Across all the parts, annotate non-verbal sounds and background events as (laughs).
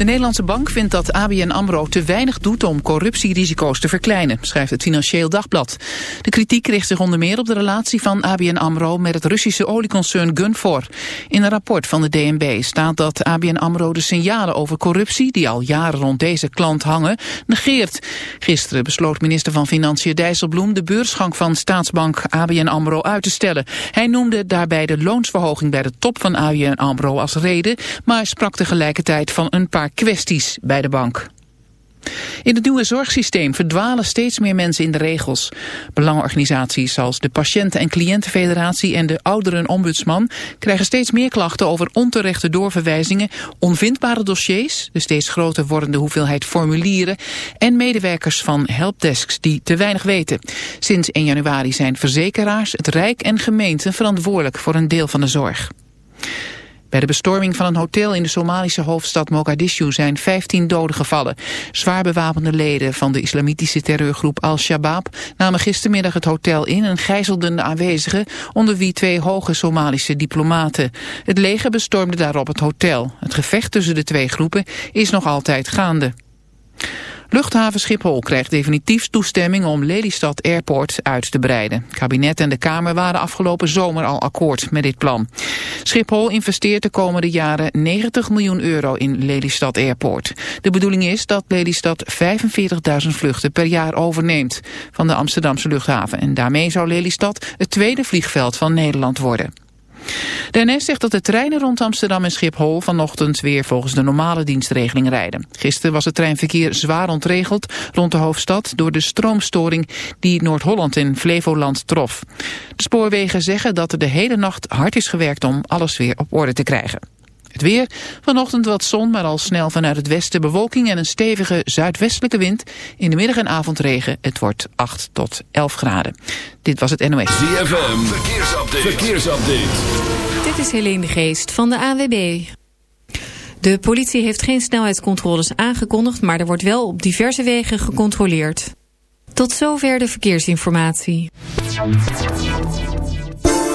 De Nederlandse bank vindt dat ABN AMRO te weinig doet om corruptierisico's te verkleinen, schrijft het Financieel Dagblad. De kritiek richt zich onder meer op de relatie van ABN AMRO met het Russische olieconcern Gunvor. In een rapport van de DNB staat dat ABN AMRO de signalen over corruptie, die al jaren rond deze klant hangen, negeert. Gisteren besloot minister van Financiën Dijsselbloem de beursgang van staatsbank ABN AMRO uit te stellen. Hij noemde daarbij de loonsverhoging bij de top van ABN AMRO als reden, maar sprak tegelijkertijd van een paar kwesties bij de bank. In het nieuwe zorgsysteem verdwalen steeds meer mensen in de regels. Belangenorganisaties zoals de Patiënten- en Cliëntenfederatie en de Ouderenombudsman krijgen steeds meer klachten over onterechte doorverwijzingen, onvindbare dossiers, de steeds groter wordende hoeveelheid formulieren en medewerkers van helpdesks die te weinig weten. Sinds 1 januari zijn verzekeraars, het Rijk en gemeenten verantwoordelijk voor een deel van de zorg. Bij de bestorming van een hotel in de Somalische hoofdstad Mogadishu zijn 15 doden gevallen. Zwaar bewapende leden van de islamitische terreurgroep Al-Shabaab namen gistermiddag het hotel in en gijzelden de aanwezigen, onder wie twee hoge Somalische diplomaten. Het leger bestormde daarop het hotel. Het gevecht tussen de twee groepen is nog altijd gaande. Luchthaven Schiphol krijgt definitief toestemming om Lelystad Airport uit te breiden. Kabinet en de Kamer waren afgelopen zomer al akkoord met dit plan. Schiphol investeert de komende jaren 90 miljoen euro in Lelystad Airport. De bedoeling is dat Lelystad 45.000 vluchten per jaar overneemt van de Amsterdamse luchthaven. En daarmee zou Lelystad het tweede vliegveld van Nederland worden. De NS zegt dat de treinen rond Amsterdam en Schiphol vanochtend weer volgens de normale dienstregeling rijden. Gisteren was het treinverkeer zwaar ontregeld rond de hoofdstad door de stroomstoring die Noord-Holland en Flevoland trof. De spoorwegen zeggen dat er de hele nacht hard is gewerkt om alles weer op orde te krijgen. Het weer, vanochtend wat zon, maar al snel vanuit het westen bewolking en een stevige zuidwestelijke wind. In de middag en avondregen, het wordt 8 tot 11 graden. Dit was het NOS. ZFM, verkeersupdate. verkeersupdate. Dit is Helene de Geest van de AWB. De politie heeft geen snelheidscontroles aangekondigd, maar er wordt wel op diverse wegen gecontroleerd. Tot zover de verkeersinformatie.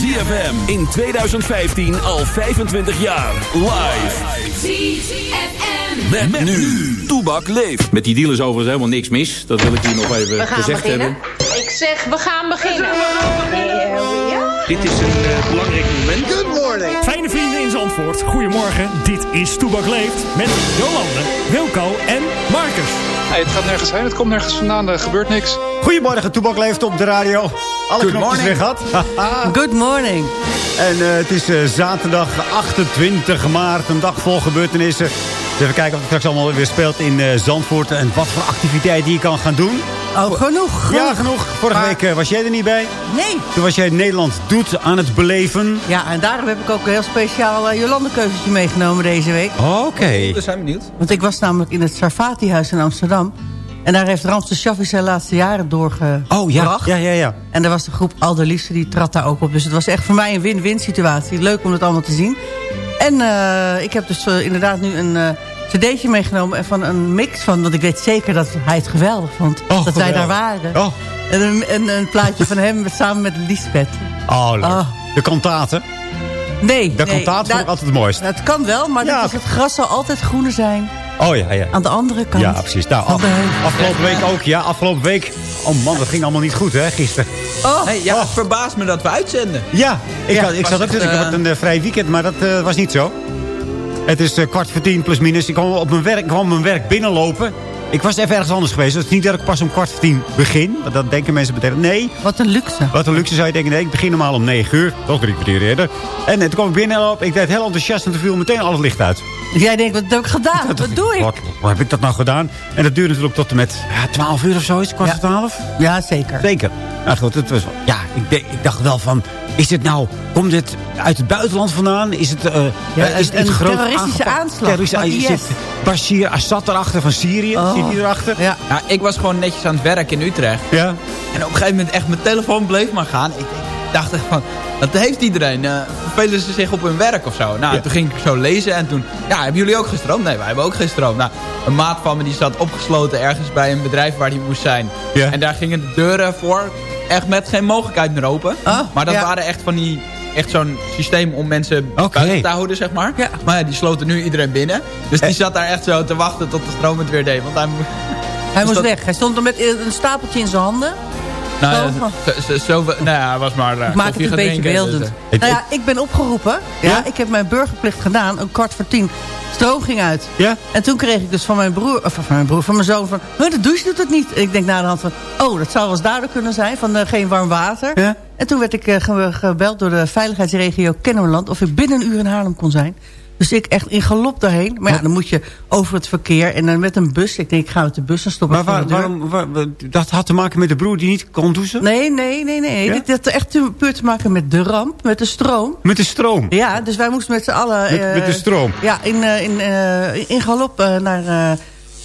ZFM in 2015 al 25 jaar. Live. ZFM. Met, nu. Toebak leeft. Met die deal is overigens helemaal niks mis. Dat wil ik hier nog even gezegd beginnen. hebben. Ik zeg, we gaan beginnen. Dit is een eh, belangrijk moment. Good morning. Fijne vrienden in Zandvoort, goedemorgen. Dit is Toebak Leeft met Jolande, Wilco en Marcus. Het gaat nergens heen, het komt nergens vandaan, er gebeurt niks. Goedemorgen, Toebak leeft op de radio. Alle Good knopjes weer gehad. (laughs) Good morning. En eh, het is eh, zaterdag 28 maart, een dag vol gebeurtenissen. Dus even kijken wat er straks allemaal weer speelt in eh, Zandvoort. En wat voor activiteiten je kan gaan doen. Oh, genoeg, Ja, genoeg. Vorige week was jij er niet bij. Nee. Toen was jij Nederland doet aan het beleven. Ja, en daarom heb ik ook een heel speciaal uh, Jolande-keuzetje meegenomen deze week. Oké. Okay. We zijn benieuwd. Want ik was namelijk in het Sarfati-huis in Amsterdam. En daar heeft Ramses Shaffi zijn laatste jaren doorgebracht. Oh ja, ja, ja, ja. En daar was de groep Alderliefste, die trad daar ook op. Dus het was echt voor mij een win-win situatie. Leuk om het allemaal te zien. En uh, ik heb dus uh, inderdaad nu een... Uh, cd'tje meegenomen van een mix van... want ik weet zeker dat hij het geweldig vond. Oh, dat wij daar waren. Oh. En een, een, een, plaatje van hem (laughs) samen met Lisbeth. Oh, leuk. Oh. De kantaten? Nee. De nee, ik altijd het mooiste. Het kan wel, maar ja. het gras zal altijd groener zijn. Oh ja, ja. Aan de andere kant. Ja, precies. Nou, af, afgelopen week ook. Ja, afgelopen week. Oh man, dat ging allemaal niet goed, hè, gisteren. Oh, hey, ja, oh. het verbaast me dat we uitzenden. Ja, ik, ja, had, ik zat ook dus, ik had een uh, vrij weekend, maar dat uh, was niet zo. Het is uh, kwart voor tien plus minus. Ik kwam op mijn werk, kwam mijn werk binnenlopen. Ik was even ergens anders geweest. Het is niet dat ik pas om kwart voor tien begin. Want dat denken mensen meteen. Nee. Wat een luxe. Wat een luxe zou je denken. Nee, ik begin normaal om negen uur. Toch drie kwartier eerder. En toen kwam ik binnenlopen. Ik deed heel enthousiast en toen viel meteen al het licht uit. Jij denkt, wat heb ik gedaan? Wat, wat doe ik? Wat, wat, heb ik dat nou gedaan? En dat duurde natuurlijk tot en met ja, 12 uur of zo. Is het kwart voor ja. 12? Ja, zeker. Zeker. Nou goed, het was, ja, ik, ik dacht wel van... Is het nou, komt dit uit het buitenland vandaan? Is het, uh, ja, is het een terroristische aanslag? Terroristische, zit Bashir Assad erachter van Syrië? Oh. Erachter? Ja. ja. ik was gewoon netjes aan het werk in Utrecht. Ja. En op een gegeven moment echt mijn telefoon bleef maar gaan. Ik, dacht echt van, dat heeft iedereen. Uh, vervelen ze zich op hun werk of zo? Nou, ja. toen ging ik zo lezen en toen... Ja, hebben jullie ook gestroomd? Nee, wij hebben ook geen stroom. Nou, een maat van me die zat opgesloten ergens bij een bedrijf waar hij moest zijn. Ja. En daar gingen de deuren voor echt met geen mogelijkheid meer open. Oh, maar dat ja. waren echt van die... Echt zo'n systeem om mensen okay. buiten te houden, zeg maar. Ja. Maar ja, die sloten nu iedereen binnen. Dus die Eh. zat daar echt zo te wachten tot de stroom het weer deed. Want hij, Hij moest dat- weg. Hij stond er met een stapeltje in zijn handen. nou, zo, nou ja, was maar... uh, Ik maak het een beetje beeldend. dus, Het- Nou ja, ik ben opgeroepen. Ja, Ja? ik heb mijn burgerplicht gedaan. Een kwart voor tien. Stroom ging uit. Ja? En toen kreeg ik dus van mijn broer, of van mijn broer, van mijn zoon van... "Huh, de douche doet het niet. En ik denk na de hand van, oh, dat zou wel eens daardoor kunnen zijn. Van eh, geen warm water. Ja? En toen werd ik eh, ge- gebeld door de veiligheidsregio Kennemerland... of ik binnen een uur in Haarlem kon zijn. Dus ik echt in galop daarheen. Maar ja, dan moet je over het verkeer en dan met een bus. Ik denk, ik ga met de bus en stoppen. Maar waar, waarom, waar, waar- dat had te maken met de broer die niet kon douchen? Nee, nee, nee, nee. Ja? Dit had echt puur te maken met de ramp, met de stroom. Met de stroom. Ja, dus wij moesten met z'n allen... Met, eh, met de stroom. Ja, in, eh, in, eh, in galop eh, naar, eh,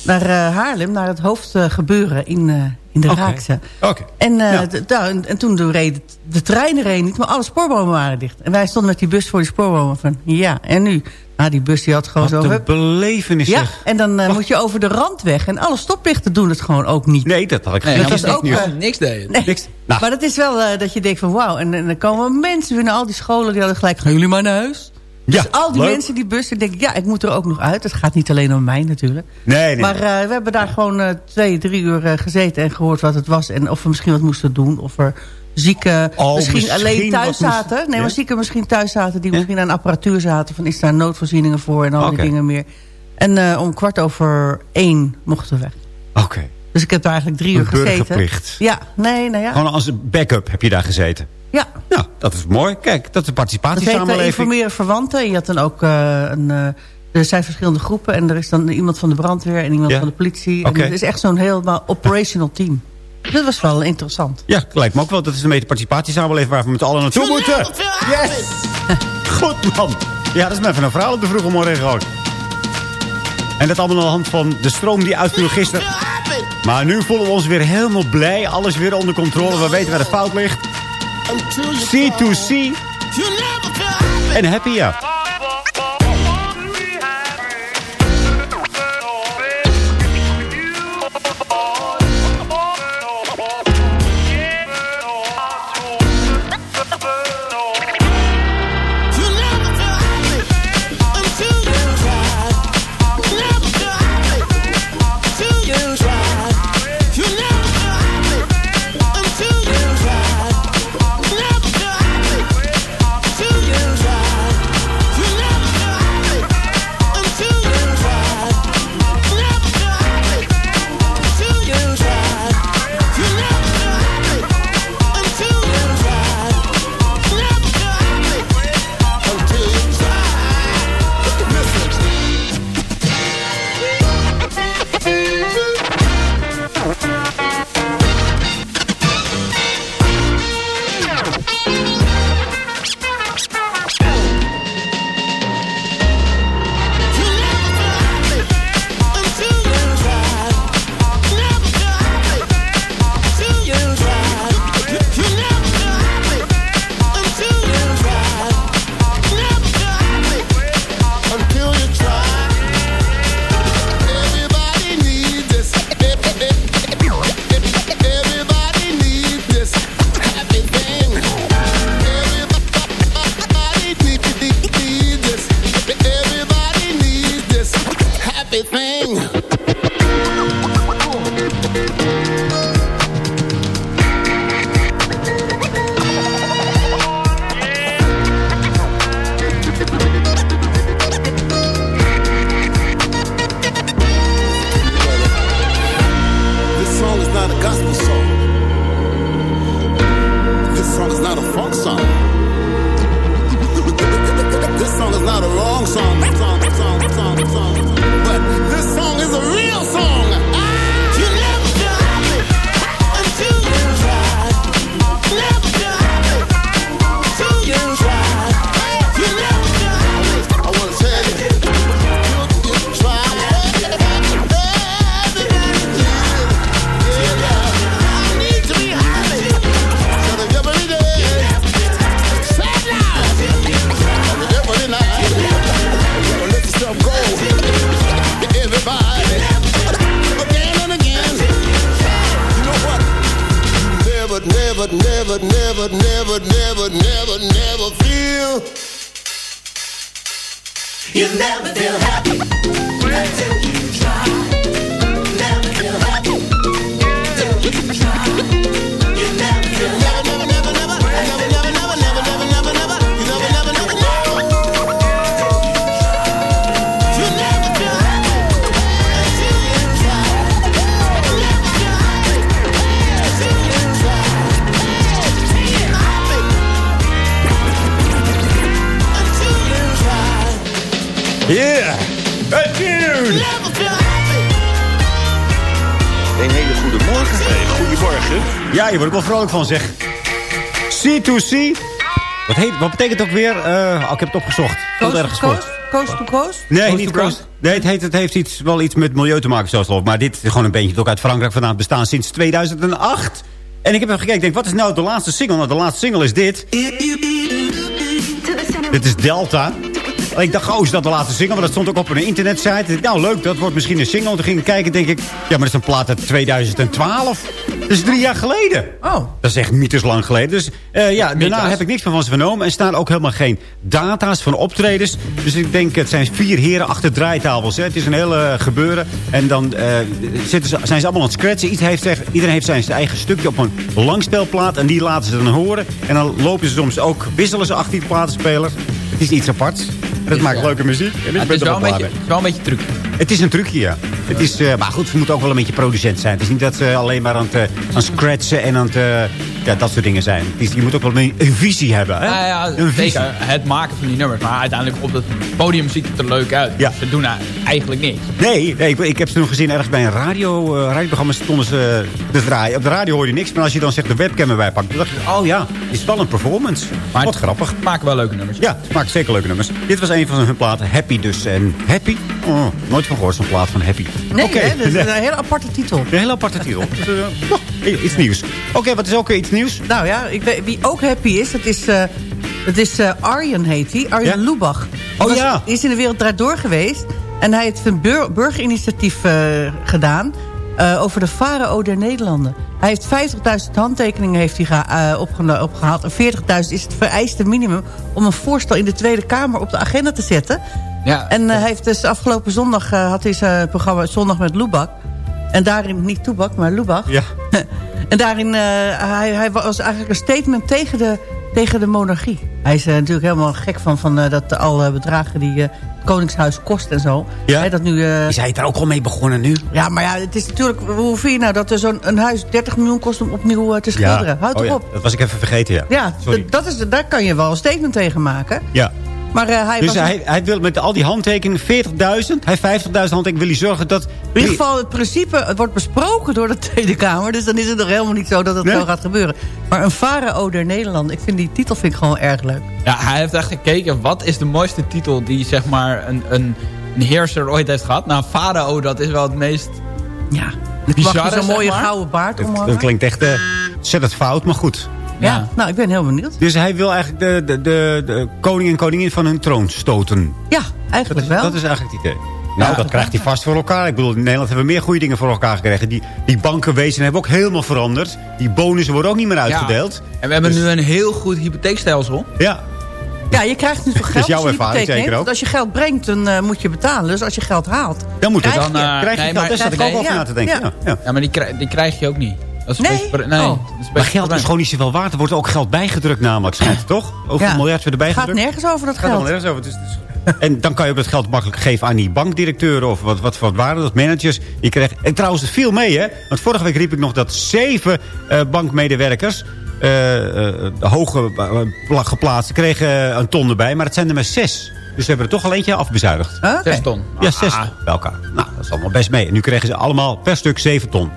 naar eh, Haarlem, naar het hoofdgebeuren in, eh, in de. Raakse. Oké. En, eh, Ja. nou, en, en toen reden de treinen reden niet, maar alle spoorbomen waren dicht. En wij stonden met die bus voor die spoorbomen van, ja, en nu? Nou, die bus die had gewoon Wat zo... een belevenis Ja, zeg. en dan eh, moet je over de rand weg. En alle stoplichten doen het gewoon ook niet. Nee, dat had ik Nee, dat dat is was ook eh, niks deed. Nee. Niks. Nou. Maar dat is wel eh, dat je denkt van wauw. En, en dan komen mensen binnen al die scholen. Die hadden gelijk, gaan jullie maar naar huis? Ja, dus al die leuk. mensen die bussen denken, ja, ik moet er ook nog uit. Het gaat niet alleen om mij natuurlijk. Nee, nee. Maar eh, we hebben daar gewoon eh, twee, drie uur eh, gezeten en gehoord wat het was. En of we misschien wat moesten doen. Of er zieken Oh, misschien, misschien alleen thuis moest- zaten. Nee, Ja? maar zieken misschien thuis zaten. Die Ja? misschien aan apparatuur zaten. Van is daar noodvoorzieningen voor en al die dingen meer. En om kwart over één mochten we weg. Oké. Dus ik heb daar eigenlijk drie Een uur gezeten. burgerplicht. Ja, nee, nou ja. Gewoon als backup heb je daar gezeten. Ja, Nou, dat is mooi. Kijk, dat is de Dat heet eh, participatiesamenleving. informeren verwanten. Je had dan ook eh, een... eh, er zijn verschillende groepen en er is dan iemand van de brandweer en iemand Ja. van de politie. Oké. En het is echt zo'n helemaal operational team. Dat was wel interessant. Ja, lijkt me ook wel. Dat is een beetje participatiesamenleving waar we met allen naartoe moeten. Yes! (laughs) Goed, man. Ja, dat is me even een verhaal op de vroege morgen gewoon. En dat allemaal aan de hand van de stroom die uitviel gisteren. Maar nu voelen we ons weer helemaal blij. Alles weer onder controle. We weten waar de fout ligt. C2C. En happy, ja. Er vrolijk van, zeg. C2C. Wat, heet, wat betekent het ook weer? Eh, oh, ik heb het opgezocht. Coast ergens coast? Coast to coast? Nee, Coast niet to coast. Nee, het, heet, het heeft iets, wel iets met milieu te maken, zoals ik. Maar dit is gewoon een beetje ook uit Frankrijk vandaan bestaan sinds 2008. En ik heb even gekeken, ik denk, wat is nou de laatste single? Nou, de laatste single is dit. Dit is Delta. En ik dacht, oh, is dat de laatste single? Maar dat stond ook op een internetsite. Ik dacht, Nou, leuk, dat wordt misschien een single. Toen ging ik kijken, denk ik, ja, maar dat is een plaat uit 2012. Dat is drie jaar geleden. Oh. Dat is echt mythes lang geleden. Dus eh, ja, daarna heb ik niks meer van ze vernomen. En staan ook helemaal geen data's van optredens. Dus ik denk, het zijn vier heren achter draaitafels. Hè. Het is een hele gebeuren. En dan eh, zitten ze, zijn ze allemaal aan het scratchen. Iedereen heeft, iedereen heeft zijn eigen stukje op een langspeelplaat. En die laten ze dan horen. En dan lopen ze soms ook, wisselen ze achter die platenspeler. Het is iets aparts. Dat maakt leuke muziek. En ik het, ben is er wel klaar beetje, het is wel een beetje truc. het is een trucje, ja. Het is, eh, maar goed, ze moeten ook wel een beetje producent zijn. Het is niet dat ze alleen maar aan het, eh, aan scratchen en aan het, eh, ja, dat soort dingen zijn. Je moet ook wel een, een visie hebben. Hè? Nou ja, een visie. zeker het maken van die nummers. Maar uiteindelijk op het podium ziet het er leuk uit. Ja. Ze doen eigenlijk niks. Nee, nee ik, ik heb ze toen gezien ergens bij een radio, eh, radioprogramma stonden ze te draaien. Op de radio hoor je niks, maar als je dan zegt de webcam erbij pakt, dan dacht je, oh ja, is wel een performance. Maar Wat het- grappig. Ze maken wel leuke nummers. Ja, ze maken zeker leuke nummers. Dit was een van hun platen, Happy dus. En Happy? Oh, nooit van gehoord, zo'n plaat van Happy. Nee, hè, dat is (laughs) een hele aparte titel. Een hele aparte titel. (laughs) Dus, eh, iets nieuws. Oké, wat is ook weer iets nieuws? Nou ja, ik weet, wie ook happy is, dat is, eh dat is eh, Arjen heet hij. Arjen Ja? Lubach. Oh Was- ja. Die is in de wereld draait door geweest. En hij heeft een bur burgerinitiatief eh, gedaan eh, over de farao der Nederlanden. Hij heeft 50.000 handtekeningen heeft hij eh, opgehaald. En 40.000 is het vereiste minimum om een voorstel in de Tweede Kamer op de agenda te zetten. Ja. En eh, hij heeft dus afgelopen zondag eh, had hij zijn programma Zondag met Lubach. En daarin, niet Toebak, maar Lubach. Ja. (laughs) En daarin, uh, hij, hij was eigenlijk een statement tegen de, tegen de monarchie. Hij is uh, natuurlijk helemaal gek van, van uh, dat alle bedragen die het Koningshuis kost en zo. Ja? He, dat nu, is hij daar ook al mee begonnen nu? Ja, maar ja, het is natuurlijk... Hoe vind je nou dat er zo'n een huis 30 miljoen kost om opnieuw te schilderen? Ja. Houd oh, erop. Ja. Dat was ik even vergeten, ja. Ja, dat is, daar kan je wel een statement tegen maken. Ja. Maar, uh, hij dus was hij, hij wil met al die handtekeningen, 40.000, hij heeft 50.000 handtekeningen, wil hij zorgen dat... In ieder geval, het principe het wordt besproken door de (laughs) Tweede Kamer. Dus dan is het nog helemaal niet zo dat het nee? zo gaat gebeuren. Maar een farao der Nederland, ik vind die titel vind ik gewoon erg leuk. Ja, hij heeft echt gekeken, wat is de mooiste titel die zeg maar een, een, een heerser ooit heeft gehad? Nou, farao, dat is wel het meest... Ja, bizarre, zo'n mooie zeg maar. gouden baard om. Dat, dat klinkt echt uh, ontzettend fout, maar goed. Ja. ja. nou, ik ben heel benieuwd. Dus hij wil eigenlijk de, de, de, de koning en koningin van hun troon stoten. Ja, eigenlijk dat is, wel. Dat is eigenlijk het idee. Nou, ja, dat krijgt hij vast voor elkaar. Ik bedoel, in Nederland hebben we meer goede dingen voor elkaar gekregen. Die, die bankenwezen hebben ook helemaal veranderd. Die bonussen worden ook niet meer uitgedeeld. Ja. En we hebben dus... nu een heel goed hypotheekstelsel. Ja. Ja, je krijgt nu (laughs) toch geld. Dat is jouw ervaring zeker ook. Want als je geld brengt, dan uh, moet je betalen. Dus als je geld haalt, dan moet het dan, je, uh, krijg je nee, geld. Daar zat ik ook over na te denken. Ja, ja. ja maar die krijg, die krijg je ook niet. Dat is nee? Beetje, nee oh. is maar geld is gewoon niet zoveel waard. Er wordt ook geld bijgedrukt namelijk, schijnt toch? Over een miljard weer erbij Het gaat nergens over dat het geld. Gaat nergens over. Dus, dus, en dan kan je ook het geld makkelijk geven aan die bankdirecteuren... of wat, wat, wat waren dat, managers. Die kreeg, en trouwens, het viel mee, hè? Want vorige week riep ik nog dat zeven uh, bankmedewerkers... Uh, uh, hoge geplaatst kregen een ton erbij. Maar het zijn er maar zes. Dus ze hebben er toch al eentje afbezuinigd. Okay. Zes ton. Ja, zes ah. bij elkaar. Nou, dat is allemaal best mee. En nu kregen ze allemaal per stuk zeven ton.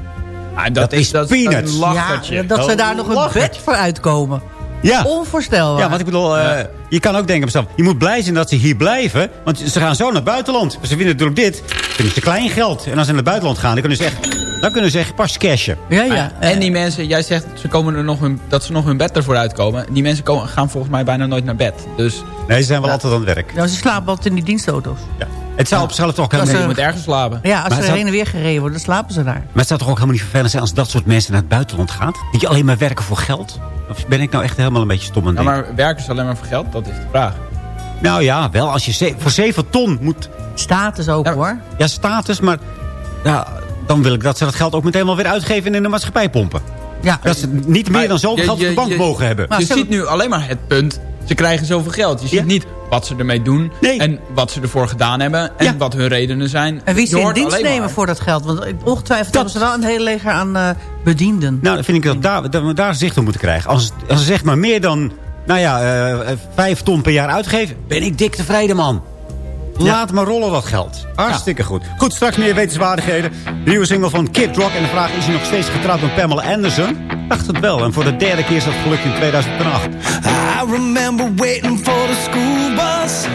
Ah, dat, dat, is, dat peanuts. Is ja, dat ze daar nog een bed voor uitkomen. Ja. Onvoorstelbaar. Ja, want ik bedoel, uh, je kan ook denken bij je moet blij zijn dat ze hier blijven. Want ze gaan zo naar het buitenland. Ze vinden natuurlijk dit, vinden ze klein geld. En als ze naar het buitenland gaan, dan kunnen ze echt Dan kunnen zeggen, pas cashen. Ja, ja. En die mensen, jij zegt ze komen er nog hun, dat ze nog hun bed ervoor uitkomen. Die mensen komen, gaan volgens mij bijna nooit naar bed. Dus, Nee, ze zijn wel altijd aan het werk. Ja, ze slapen altijd in die dienstauto's. Ja. Het zou op zichzelf toch helemaal Als je ze- moet ergens slapen. Ja, als Maar ze heen en weer gereden worden, dan slapen ze daar. Maar het zou toch ook helemaal niet vervelend zijn als dat soort mensen naar het buitenland gaat? Die alleen maar werken voor geld? Of ben ik nou echt helemaal een beetje stom aan het Ja, maar werken ze alleen maar voor geld? Dat is de vraag. Nou ja, wel als je ze- voor 7 ton moet... Status ook hoor. Ja, status, maar ja, dan wil ik dat ze dat geld ook meteen wel weer uitgeven en in de maatschappij pompen. Ja. Dat ze niet meer dan zoveel geld op de bank je- mogen hebben. je ziet nu alleen maar het punt. Ze krijgen zoveel geld. Je ziet niet wat ze ermee doen. En wat ze ervoor gedaan hebben. En wat hun redenen zijn. En wie ze in dienst nemen maar. voor dat geld. Want ongetwijfeld hebben ze wel een heel leger aan eh, bedienden. Nou, dan vind ik dat, daar, dat we daar zicht op moeten krijgen. Als, als ze zeg maar meer dan nou ja, eh, vijf ton per jaar uitgeven... ben ik dik tevreden, man. Laat maar rollen dat geld. Hartstikke goed. Goed, straks meer wetenswaardigheden. De nieuwe single van Kid Rock. En de vraag is hij nog steeds getrouwd met Pamela Anderson? Dacht het wel. En voor de derde keer is dat gelukt in 2008. I remember waiting for the school bus.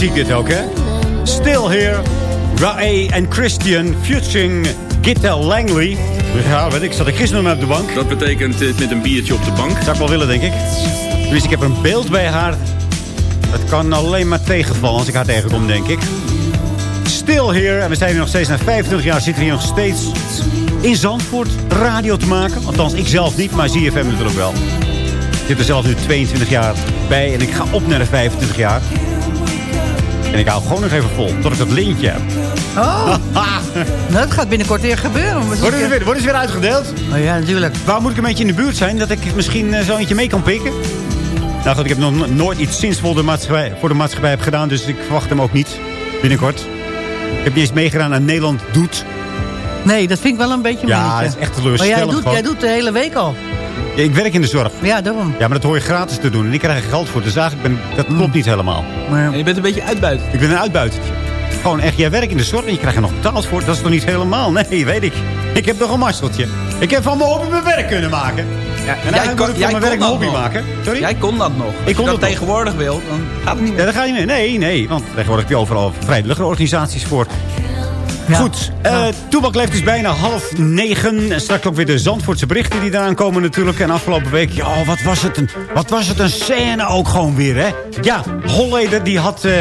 Muziek dit ook, hè? Still Here, Rae en Christian, featuring Gitta Langley. Ja, weet ik, zat ik gisteren nog op de bank. Dat betekent eh, met een biertje op de bank. Zou ik wel willen, denk ik. Dus ik heb een beeld bij haar. Het kan alleen maar tegenvallen als ik haar tegenkom, denk ik. Still Here, en we zijn hier nog steeds na 25 jaar, zitten we hier nog steeds in Zandvoort radio te maken. Althans, ik zelf niet, maar ZFM natuurlijk wel. Ik zit er zelf nu 22 jaar bij en ik ga op naar de 25 jaar. En ik hou gewoon nog even vol, tot ik dat lintje heb. Oh, (laughs) dat gaat binnenkort weer gebeuren. Wordt het weer, wordt het weer uitgedeeld? Oh ja, natuurlijk. Waar moet ik een beetje in de buurt zijn, dat ik misschien eh, zo eentje mee kan pikken? Nou goed, ik heb nog no- nooit iets zinvol de maatschappij, voor de maatschappij heb gedaan, dus ik verwacht hem ook niet binnenkort. Ik heb niet eens meegedaan aan Nederland Doet. Nee, dat vind ik wel een beetje Ja, dat is echt teleurstellend Maar jij doet, gewoon. jij doet de hele week al. Ja, ik werk in de zorg. Ja, daarom. Ja, maar dat hoor je gratis te doen. En ik krijg er geld voor. Dus eigenlijk ben ik- dat klopt niet helemaal. En je bent een beetje uitbuit. Ik ben een uitbuitertje. Gewoon echt, jij werkt in de zorg en je krijgt er nog betaald voor. Dat is toch niet helemaal? Nee, weet ik. Ik heb toch een masteltje. Ik heb van mijn hobby mijn werk kunnen maken. Ja, en dan moet ik van mijn werk mijn hobby maken. Sorry? Jij kon dat nog. Als Ik je kon dat dat nog. tegenwoordig wil, dan gaat het niet meer. Ja, daar ga je mee. Nee, nee. Want tegenwoordig heb je overal vrijwilligerorganisaties voor. Goed, eh Toebak leeft dus bijna half negen. En straks ook weer de Zandvoortse berichten die eraan komen natuurlijk. En afgelopen week, ja, wat was het een, wat was het een scène ook gewoon weer, hè? Ja, Holleder die had eh,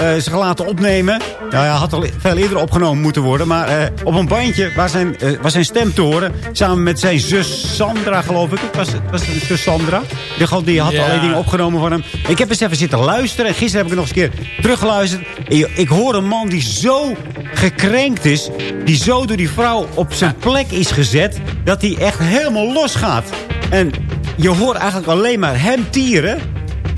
eh, zich laten opnemen. Nou ja, had al veel eerder opgenomen moeten worden. Maar eh, op een bandje waar zijn, eh, was zijn stem te horen. Samen met zijn zus Sandra, geloof ik. Het was, het was zus Sandra. Die, had- die had Ja. allerlei dingen opgenomen van hem. Ik heb eens even zitten luisteren. En gisteren heb ik nog eens een keer teruggeluisterd. Je- ik hoor een man die zo gekrenkt is. Die zo door die vrouw op zijn plek is gezet. Dat hij echt helemaal losgaat. En je hoort eigenlijk alleen maar hem tieren.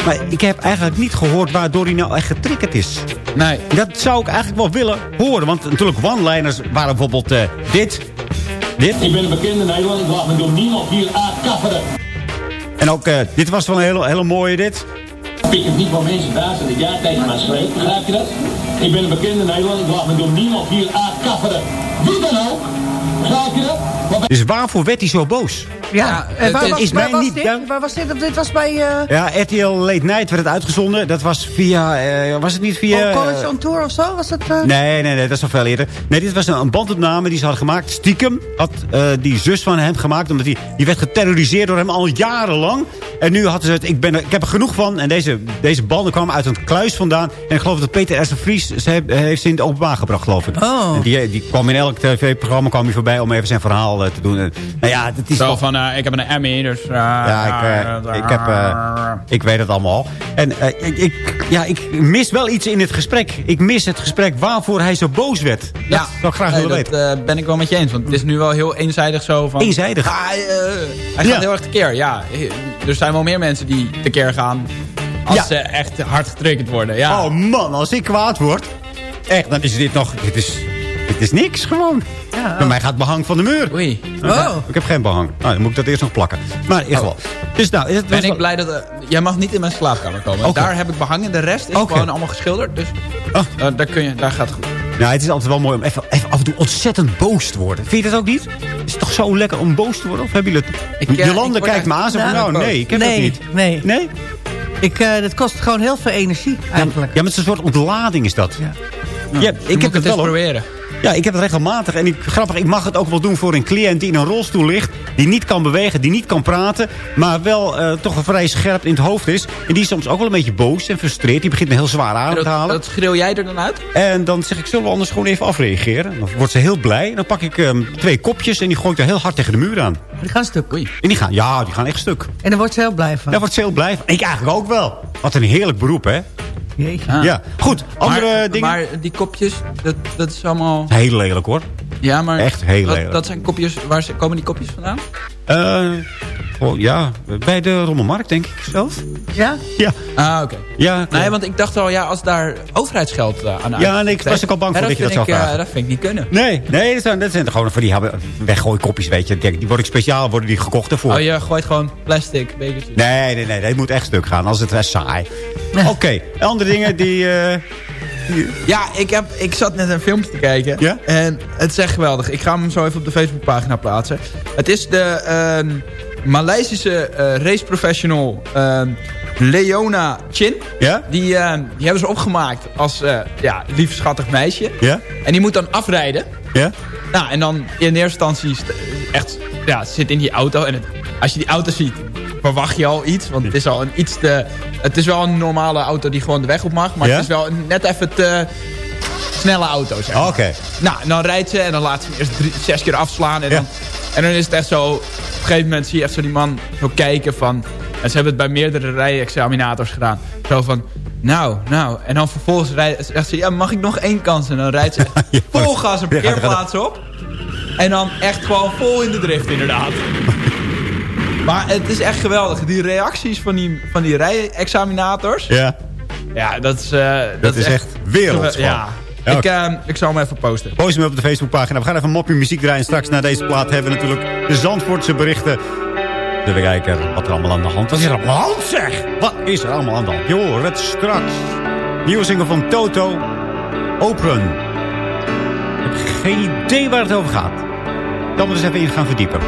Maar ik heb eigenlijk niet gehoord waardoor hij nou echt getriggerd is. Nee. Dat zou ik eigenlijk wel willen horen. Want natuurlijk one-liners waren bijvoorbeeld eh, dit. Dit. Ik ben een bekende Nederlander. Ik laat me door niemand hier aankafferen. En ook eh, dit was wel een hele, hele mooie dit. Ik heb niet van mensen zijn dat jij tegen mij spreekt. Begrijp je dat? Ik ben een bekende Nederlander. Ik laat me door niemand hier aankafferen. Wie dan ook. Begrijp je dat? Dus waarvoor werd hij zo boos? Ja, en waar, het was, is waar mij was niet dit? Waar was dit? Dit was bij eh Ja, RTL Late Night werd het uitgezonden. Dat was via... eh, was het niet via... oh, College eh, on Tour of zo? Was dat, eh? Nee, nee, nee, dat is al veel eerder. Nee, dit was een, een bandopname die ze hadden gemaakt. Stiekem had eh, die zus van hem gemaakt. Omdat die, die werd geterroriseerd door hem al jarenlang. En nu hadden ze het... Ik, ben, er- ik heb er genoeg van. En deze, deze banden kwamen uit een kluis vandaan. En ik geloof dat Peter S. Vries... Ze heeft, heeft ze in het openbaar gebracht, geloof ik. Oh. En die, die kwam in elk tv-programma kwam hij voorbij om even zijn verhaal te doen. En, nou ja, het is Zo toch- van, eh, ik heb een Emmy, dus... eh, ja, ik, eh, ik, heb, eh, ik weet het allemaal. En eh, ik, ik, ja, ik mis wel iets in het gesprek. Ik mis het gesprek waarvoor hij zo boos werd. Dat Ja, zou ik graag nee, willen dat weten. eh, ben ik wel met je eens. Want het is nu wel heel eenzijdig zo van... Eenzijdig? Ah, hij, eh, Ja. gaat heel erg tekeer, ja. Er zijn wel meer mensen die tekeer gaan... als Ja. ze echt hard getriggerd worden, ja. Oh man, als ik kwaad word... Echt, dan is dit nog... Dit is, dit is niks gewoon. Ja, Bij mij gaat behang van de muur. Oei. Oh. Ik heb geen behang. Nou, dan moet ik dat eerst nog plakken. Maar in ieder geval. Dus nou, het Ben ik wel- blij dat... eh, jij mag niet in mijn slaapkamer komen. Daar heb ik behangen. De rest is gewoon allemaal geschilderd. Dus Oh. eh, daar, kun je, daar gaat het goed. Nou, het is altijd wel mooi om even, even af en toe ontzettend boos te worden. Vind je dat ook niet? Is het toch zo lekker om boos te worden? Of hebben jullie het... Ik, eh, Jolande kijkt me aan. Nou, Ja. nee, ik heb nee, dat niet. Nee, Nee? ik, eh dat kost gewoon heel veel energie eigenlijk. Ja, met zo'n soort ontlading is dat. Ja. Ja, Dus ik heb het wel proberen. Ja, ik heb het regelmatig. En ik, grappig, ik mag het ook wel doen voor een cliënt die in een rolstoel ligt. Die niet kan bewegen, die niet kan praten. Maar wel eh, toch vrij scherp in het hoofd is. En die is soms ook wel een beetje boos en frustreerd. Die begint me heel zwaar aan te halen. dat schreeuw jij er dan uit? En dan zeg ik, zullen we anders gewoon even afreageren? Dan wordt ze heel blij. En dan pak ik ehm, twee kopjes en die gooi ik er heel hard tegen de muur aan. Die gaan stuk. Oei. En die gaan, ja, die gaan echt stuk. En daar wordt ze heel blij van. Daar wordt ze heel blij van. Ik eigenlijk ook wel. Wat een heerlijk beroep, hè? Jeetje. Ah. Ja, goed. Andere maar, dingen? Maar die kopjes, dat, dat is allemaal... Heel lelijk, hoor. Ja, maar... Echt heel dat, lelijk. dat zijn kopjes... Waar komen die kopjes vandaan? Eh, oh, ja, bij de Rommelmarkt, denk ik zelf. Ja? Ja. Ah, oké. Ja, Nee, want ik dacht al, ja, als daar overheidsgeld eh, aan Ja, nee, ik was ook al bang voor dat je dat zou ik, eh, vragen. dat vind ik niet kunnen. Nee, nee dat, zijn, dat zijn gewoon van die hebben- weggooikopjes, weet je. Die worden speciaal worden die gekocht ervoor. Oh, je gooit gewoon plastic bekertjes. Nee, nee, nee, dat moet echt stuk gaan. Als het is saai. Oké, andere dingen die... eh, Ja, ik, heb, ik zat net een filmpje te kijken. Ja? En het is echt geweldig. Ik ga hem zo even op de Facebookpagina plaatsen. Het is de ehm Maleisische eh raceprofessional ehm, Leona Chin. Ja? Die, ehm, die hebben ze opgemaakt als eh, ja, lief schattig meisje. Ja? En die moet dan afrijden. Ja? Nou, en dan in eerste instantie st- echt, ja, zit in die auto. En het, als je die auto ziet, verwacht je al iets. Want het is al een iets te... Het is wel een normale auto die gewoon de weg op mag. Maar Ja? het is wel een- net even te snelle auto, zeg maar. Oké. Nou, en dan rijdt ze en dan laat ze hem eerst drie, zes keer afslaan. En, Ja. dan, en dan is het echt zo... Op een gegeven moment zie je echt zo die man zo kijken van... En ze hebben het bij meerdere rijexaminators gedaan. Zo van, nou, nou. En dan vervolgens rijdt, zegt ze, ja, mag ik nog één kans? En dan rijdt ze (laughs) Ja, vol gas een parkeerplaats op. En dan echt gewoon vol in de drift, inderdaad. (laughs) Maar het is echt geweldig. Die reacties van die, van die rijexaminators. Ja. Ja, dat is... eh, Dat is echt werelds Ja. Ja, Ik, oké. eh, ik zal hem even posten. Post hem op de Facebookpagina. We gaan even een mopje muziek draaien. Straks na deze plaat hebben we natuurlijk de Zandvoortse berichten. Zullen we kijken wat er allemaal aan de hand is. Wat is er allemaal aan de hand, zeg? Wat is er allemaal aan de hand? Hoort het straks. Nieuwe single van Toto. Open. Ik heb geen idee waar het over gaat. Dan moeten we eens even in gaan verdiepen.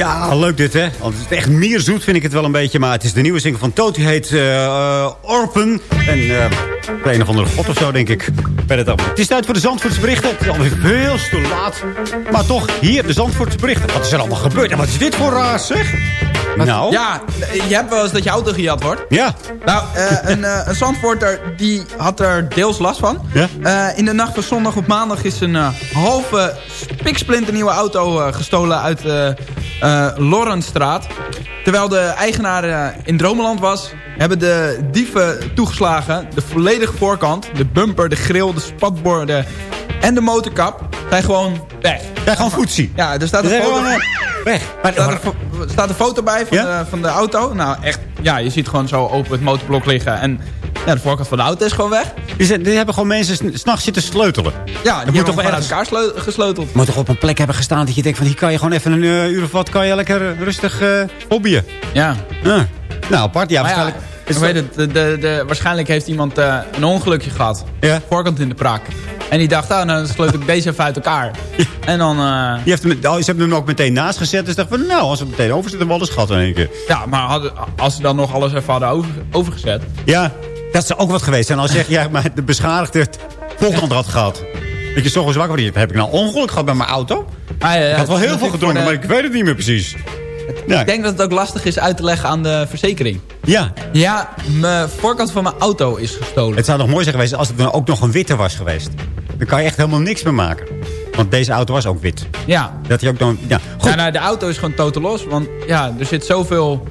Ja, leuk dit, hè? Want het is echt meer zoet, vind ik het wel een beetje. Maar het is de nieuwe single van Toti, heet eh, eh, Orpen. En de een of andere god of zo, denk ik. Weet het. Het is tijd voor de Zandvoortse berichten. Het is alweer veel te laat. Maar toch, hier, de Zandvoortse berichten. Wat is er allemaal gebeurd? En wat is dit voor raar, zeg? Nou? Ja, je hebt wel eens dat je auto gejat wordt. Ja. Nou, eh, (laughs) een, een Zandvoorter die had er deels last van. Ja? In de nacht van zondag op maandag is een halve spiksplinternieuwe auto gestolen uit uh, Lorentstraat. Terwijl de eigenaar eh, in Dromeland was, hebben de dieven toegeslagen. De volledige voorkant, de bumper, de grill, de spatborden en de motorkap zijn gewoon weg. Ja, gewoon voetzie. Ja, er staat een zijn foto, gewoon, eh, weg. er staat een, fo- er staat een foto bij van, Ja? de, van de auto. Nou, echt, ja, je ziet gewoon zo open het motorblok liggen. En ja, de voorkant van de auto is gewoon weg. Die, zijn- die hebben gewoon mensen sn- s'nachts zitten sleutelen. Ja, die moet toch toch wel uit ergens- elkaar sleu- gesleuteld. moet toch op een plek hebben gestaan dat je denkt van... hier kan je gewoon even een eh, uur of wat... kan je lekker eh, rustig eh hobbyen. Ja. Nou, apart. Ja, Maar ja, waarschijnlijk... ik weet het, de, de, de- waarschijnlijk heeft iemand een ongelukje gehad. Ja. Voorkant in de prak. En die dacht, oh, dan sleutel ik deze even uit elkaar. En dan... eh, Die heeft hem, oh, ze hebben hem ook meteen naast gezet. Dus dachten van, nou, als we het meteen over zitten, hebben we alles gehad in één keer. ja, maar hadden, als ze dan nog alles even hadden over, overgezet. Ja, dat zou ook wat geweest zijn. Als je zegt, ja, maar de beschadigde volgende had gehad. Dat je ochtends wakker wordt. Heb ik nou ongeluk gehad met mijn auto? Ah, ja, ja, ik had wel is heel veel gedronken, maar ik weet het niet meer precies. Ja, Ik denk dat het ook lastig is uit te leggen aan de verzekering. ja, Ja, mijn voorkant van mijn auto is gestolen. het zou nog mooi zijn geweest als het dan ook nog een witte was geweest. Dan kan je echt helemaal niks meer maken. Want deze auto was ook wit. Ja. Dat hij ook dan... Ja, goed. Ja, nou, de auto is gewoon totaal los. Want ja, er zit zoveel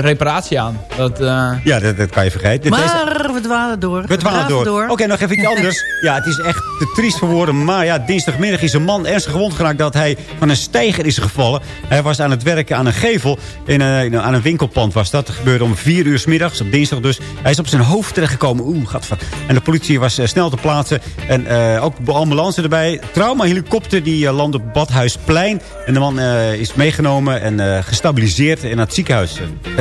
reparatie aan. Dat, eh, Ja, dat, dat kan je vergeten. Deze- Maar we dwalen door. We dwalen door. Oké, nog even iets (laughs) anders. Ja, het is echt te triest voor woorden. Maar ja, dinsdagmiddag is een man ernstig gewond geraakt... dat hij van een steiger is gevallen. Hij was aan het werken aan een gevel. In een, in een- aan een winkelpand was dat. Dat gebeurde om vier uur 's middags, op dinsdag dus. Hij is op zijn hoofd terechtgekomen. Oeh, gadver. En de politie was eh, snel te plaatsen. En eh, ook de ambulance erbij. Traumahelikopter die landde op Badhuisplein. En de man eh, is meegenomen en eh, gestabiliseerd in het ziekenhuis.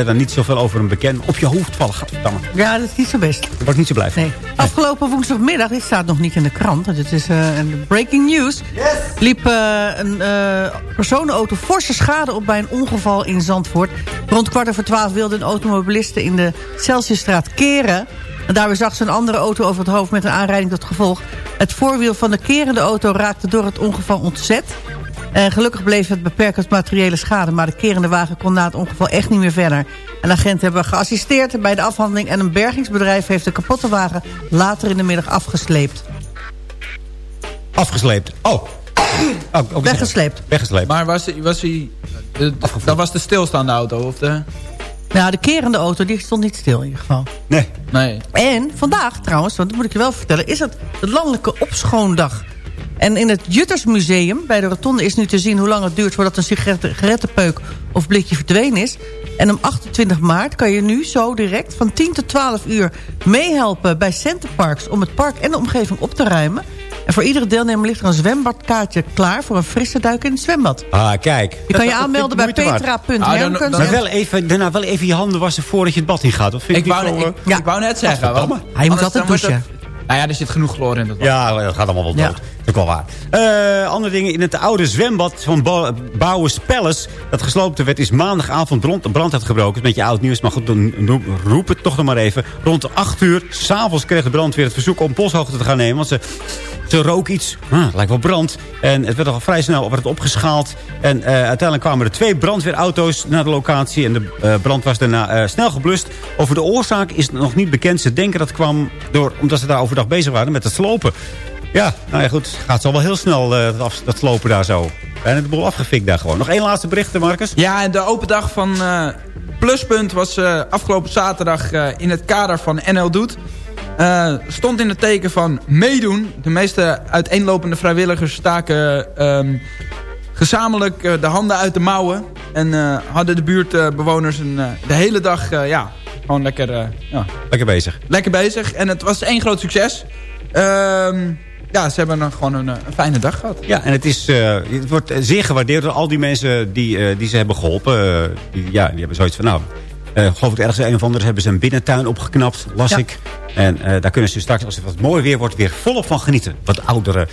Uh, verder niet zoveel over een bekend. Op je hoofd vallen, gadverdamme. Ja, dat is niet zo best. Word ik niet zo blij van. Nee. Afgelopen woensdagmiddag, dit staat nog niet in de krant. Dit is eh, een breaking news. Liep eh, een eh, personenauto forse schade op bij een ongeval in Zandvoort. Rond kwart over twaalf wilde een automobiliste in de Celsiusstraat keren. En daarbij zag ze een andere auto over het hoofd met een aanrijding tot gevolg. Het voorwiel van de kerende auto raakte door het ongeval ontzet. En gelukkig bleef het beperkt materiële schade... maar de kerende wagen kon na het ongeval echt niet meer verder. En agenten hebben geassisteerd bij de afhandeling... en een bergingsbedrijf heeft de kapotte wagen later in de middag afgesleept. Afgesleept. Oh. oh Weggesleept. Weggesleept. maar was, hij- was hij... dat was de stilstaande auto, of de... Nou, de kerende auto die stond niet stil in ieder geval. Nee. Nee. En vandaag trouwens, want dat moet ik je wel vertellen... is het de landelijke opschoondag. En in het Juttersmuseum bij de Rotonde is nu te zien... hoe lang het duurt voordat een sigaretten- sigarettenpeuk of blikje verdwenen is. En om 28 maart kan je nu zo direct van 10 tot 12 uur... meehelpen bij Centerparks om het park en de omgeving op te ruimen. En voor iedere deelnemer ligt er een zwembadkaartje klaar... voor een frisse duik in het zwembad. Ah, kijk. Je kan je aanmelden bij petra.hermkens. Maar wel even, daarna wel even je handen wassen voordat je het bad in gaat. Dat vind ik, Ik wou, niet zo, ik, eh, ik wou net zeggen. Hij moet altijd douchen. het- Nou ja, er zit genoeg chloor in dat Ja, dat gaat allemaal wel dood. Ja. Is ook wel waar. Eh, andere dingen. In het oude zwembad van Bouwers Palace... dat gesloten werd, is maandagavond brand. Dat is een beetje oud nieuws, maar goed, dan roep het toch nog maar even. Rond 8 uur, s'avonds kreeg de brandweer het verzoek om polshoogte te gaan nemen. Want ze, ze rook iets. Ah, lijkt wel brand. En het werd al vrij snel werd het opgeschaald. En eh, uiteindelijk kwamen er twee brandweerauto's naar de locatie. En de eh, brand was daarna snel geblust. Over de oorzaak is nog niet bekend. Ze denken dat kwam door, omdat ze daar overdag bezig waren met het slopen. Ja, nou ja, goed. Het gaat zo wel heel snel, eh, dat, af- dat slopen daar zo. En de boel afgefikt daar gewoon. Nog één laatste bericht, Marcus. Ja, en de open dag van eh, Pluspunt was eh, afgelopen zaterdag eh, in het kader van NL Doet. Eh, stond in het teken van meedoen. De meeste uiteenlopende vrijwilligers staken ehm, gezamenlijk eh, de handen uit de mouwen. En eh, hadden de buurtbewoners een, eh, de hele dag eh, ja, gewoon lekker, eh, ja, Lekker bezig. lekker bezig. En het was één groot succes. Ehm, ja, ze hebben een, gewoon een, eh, een fijne dag gehad. Ja, en het, is, eh, het wordt zeer gewaardeerd door al die mensen die, eh, die ze hebben geholpen. Eh, die, ja, die hebben zoiets van, nou, Eh geloof ik, ergens een of andere hebben ze een binnentuin opgeknapt, las Ja. ik. En eh, daar kunnen ze straks, als het wat mooi weer wordt, weer volop van genieten. Wat ouderen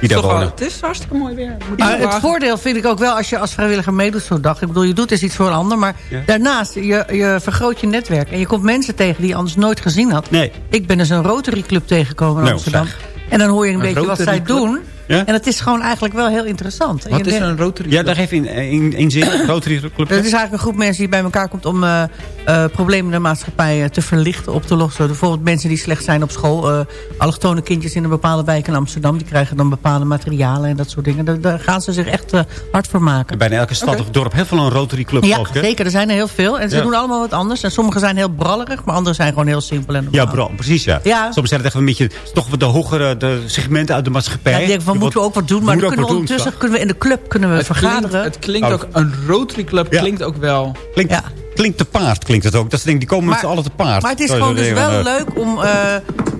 die daar wonen. het is hartstikke mooi weer. Moet Maar je het voordeel vind ik ook wel als je als vrijwilliger meedoet zo'n dag. Ik bedoel, je doet dus iets voor een ander. Maar Ja. daarnaast, je, je vergroot je netwerk. En je komt mensen tegen die je anders nooit gezien had. Nee. Ik ben dus een Rotary Club tegengekomen in Nou, Amsterdam. zeg. En dan hoor je een, Een beetje wat zij doen. Ja? En het is gewoon eigenlijk wel heel interessant. Wat je is een Rotary Ja, daar geef je in, in, in zin. Rotary Club. Het is eigenlijk een groep mensen die bij elkaar komt om eh, eh, problemen in de maatschappij eh, te verlichten, op te lossen. Bijvoorbeeld mensen die slecht zijn op school. eh allochtone kindjes in een bepaalde wijk in Amsterdam. Die krijgen dan bepaalde materialen en dat soort dingen. Daar, daar gaan ze zich echt eh, hard voor maken. Bijna elke stad of dorp heeft wel een Rotary Club, Ja, zeker. Er zijn er heel veel. En ze Ja. doen allemaal wat anders. En sommige zijn heel brallerig, maar andere zijn gewoon heel simpel. En Ja, bro, precies, ja. Ja. Soms zijn het echt een beetje toch wat de hogere de segmenten uit de maatschappij. Ja, moeten we ook wat doen? Maar dan kunnen we ondertussen kunnen we in de club kunnen we Het klinkt, vergaderen. het klinkt Oh. ook, een Rotary Club Ja. klinkt ook wel... Klinkt, Ja. klinkt te paard, klinkt het ook. Dat ze denken, die komen met z'n allen te paard. Maar het is gewoon dus wel eh, leuk om, eh,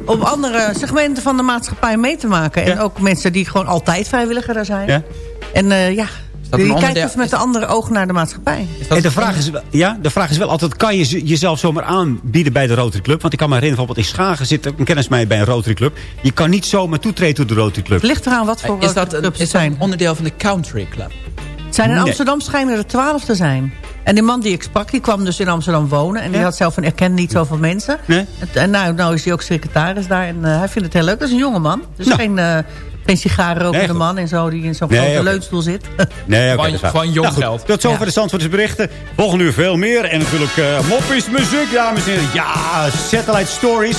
om andere segmenten van de maatschappij mee te maken. En Ja. ook mensen die gewoon altijd vrijwilliger daar zijn. Ja. En eh, ja, je kijkt onderdeel- dus met de andere ogen naar de maatschappij. En de vraag, is, wel- ja, de vraag is wel altijd, kan je jezelf zomaar aanbieden bij de Rotary Club? Want ik kan me herinneren, bijvoorbeeld in Schagen zit een kennis mij bij een Rotary Club. Je kan niet zomaar toetreden tot de Rotary Club. Het ligt eraan wat voor Is dat, clubs is het dat zijn. een onderdeel van de Country Club? Het zijn in Nee. Amsterdam schijnen er twaalf te zijn. En die man die ik sprak, die kwam dus in Amsterdam wonen. En die Ja. had zelf een erkende niet zoveel mensen. Nee? En, en nou, nou is hij ook secretaris daar. En eh, hij vindt het heel leuk. Dat is een jonge man. Dus Nou. geen, eh geen sigarenrokende Nee, goed. man en zo die in zo'n Nee, grote leunstoel zit. Nee, Van- van jong Nou geld. Tot zover Ja. de Zandvoortse berichten. Volgende uur veel meer. En natuurlijk uh, moppies, muziek, dames en heren. Ja, Satellite Stories.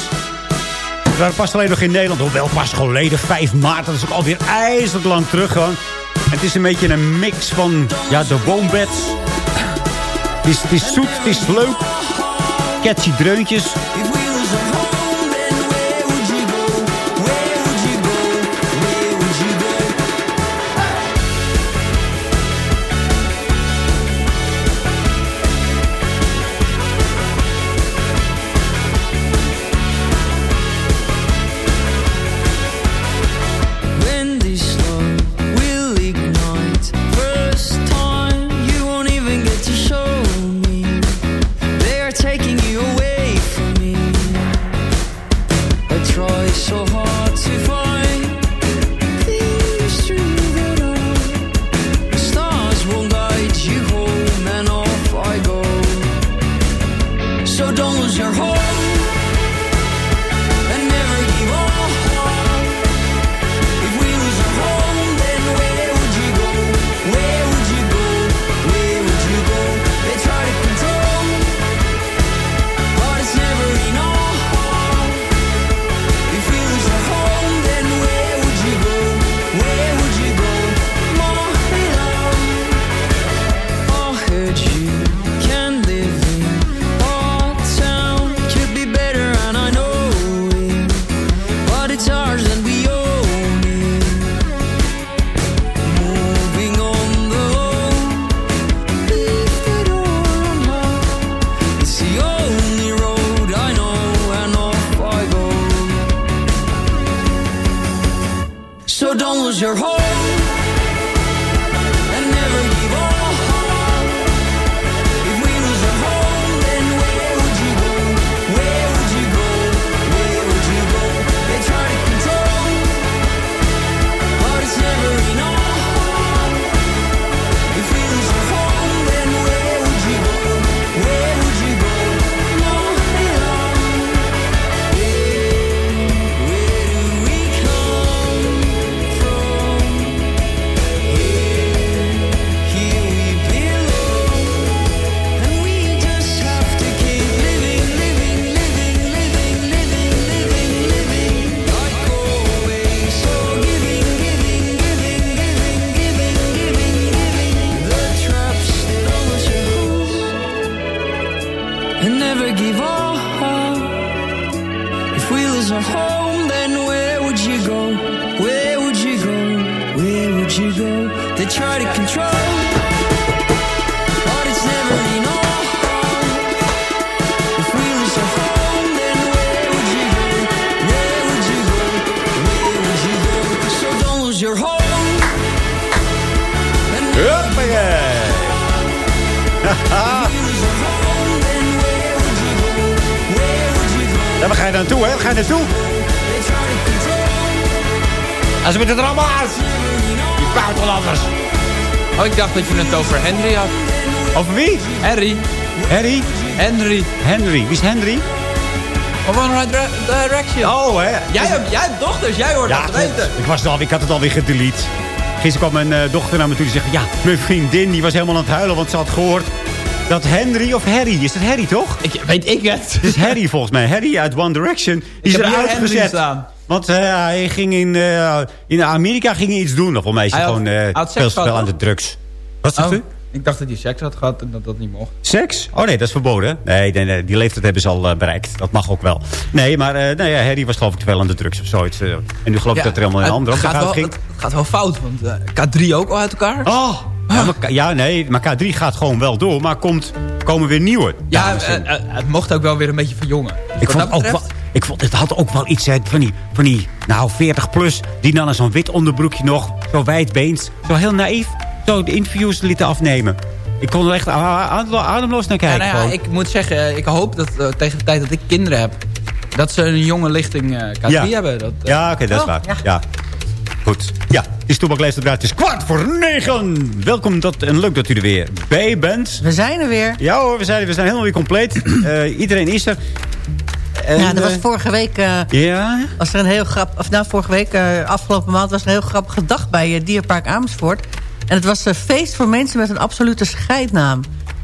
We waren pas alleen nog in Nederland. Hoewel pas geleden, 5 maart. Dat is ook alweer ijzerlijk lang terug gewoon. En het is een beetje een mix van ja, de Wombats. Het is, het is zoet, het is leuk. Catchy dreuntjes. Het over Henry had. Over wie? Harry. Harry? Henry. Henry. Wie is Henry? Van One Right Direction. Oh, hè. Jij, hebt, jij hebt dochters, jij hoort Ja, dat weten. Ik, was het al, ik had het alweer gedelete. Gisteren kwam mijn eh, dochter naar me toe en zegt... Ja, mijn vriendin die was helemaal aan het huilen, want ze had gehoord... dat Henry of Harry, is het Harry toch? Ik, weet ik het. Het is Harry volgens mij. Harry uit One Direction. Die is heb hier eruit gezet. staan. Want eh, hij ging in, eh, in Amerika ging hij iets doen. Of volgens mij is hij Hij had- gewoon had veel spel aan de drugs. Wat zegt Oh, u? ik dacht dat hij seks had gehad en dat dat niet mocht. Seks? Oh nee, dat is verboden. Nee, nee, nee, die leeftijd hebben ze al eh, bereikt. Dat mag ook wel. Nee, maar eh nou ja, Harry was geloof ik veel aan de drugs of zoiets. eh. en nu geloof ik dat er helemaal een het andere gaat wel, ging. Het gaat wel fout, want eh, K3 ook al uit elkaar. Oh, ja, maar, ja, nee, maar K3 gaat gewoon wel door. Maar komt, komen weer nieuwe. ja, het mocht ook wel weer een beetje verjongen. Dus Ik vond, dat ook wel, ik vond het had ook wel iets hè, van, die, van die, nou, 40 plus. Die dan zo'n wit onderbroekje nog, zo wijdbeens. Zo heel naïef, zo de interviews lieten afnemen. Ik kon er echt ademloos naar Ja, kijken. nou ja, ik moet zeggen, eh, ik hoop dat eh, tegen de tijd dat ik kinderen heb... dat ze een jonge lichting eh, K3 Ja. hebben. Dat, Ja, oké, dat is Oh, waar. ja. Ja. Goed. Ja, het is Toebak Leeft Het is kwart voor negen. Welkom dat, en leuk dat u er weer bij bent. We zijn er weer. Ja hoor, we zijn, we zijn helemaal weer compleet. (clears throat) Eh, iedereen is er. En, ja, er was vorige week... eh, ja? was er een heel grap, of nou vorige week, eh, afgelopen maand, was er een heel grappige dag bij Dierpark Amersfoort. En het was een feest voor mensen met een absolute scheidnaam.